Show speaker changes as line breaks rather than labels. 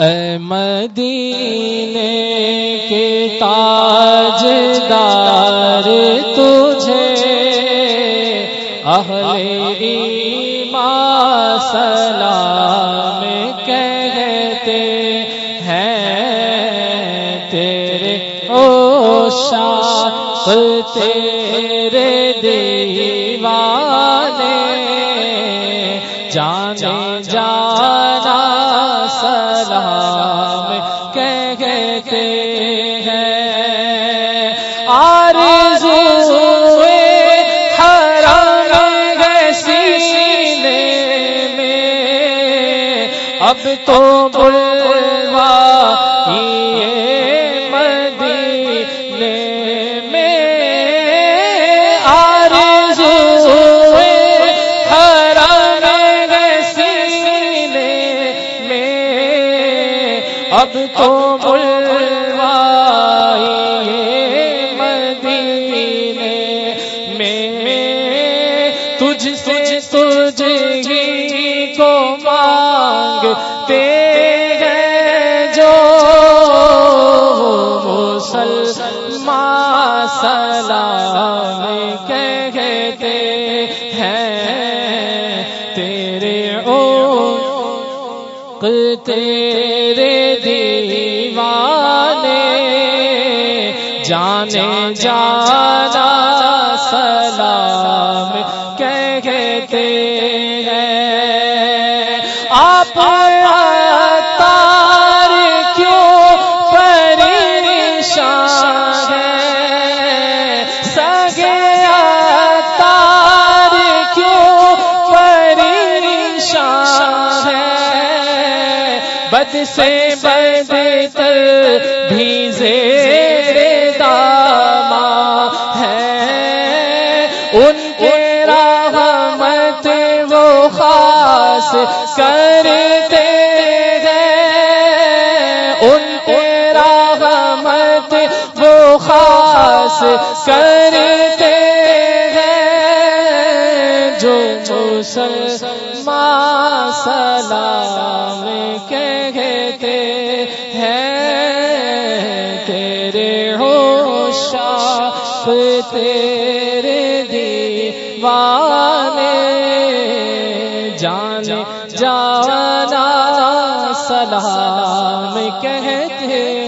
اے مدینے کے تاج دار تجھے، اہل ایمان سلام کہتے ہیں، تیرے او شاق تیرے دیوانے، جانے جانا کہتے ہیں۔ آرزو حرم سینے میں۔ اب تو بلوا یہ مدینے میں۔ آرزو حرم سینے میں۔ اب تو بلوا تجھ سے تجھ ہی کو مانگتے ہیں جو مسلمان سلام کہتے ہیں، تیرے او تیرے دیوانے، جانے جانا سلام کہتے ہیں۔ آپ تار کیوں پریشان ہے سگے تار کیوں پریشان ہے بد سے بد تر بھی زیر داما ہے ان کے خاص کرتے ہیں۔ ان کے رحمت وہ خاص کرتے ہیں۔ جو مسلمان سلام کہتے ہیں، تیرے ہو ہوشاف تیرے دیوانے جانا سلام کہتے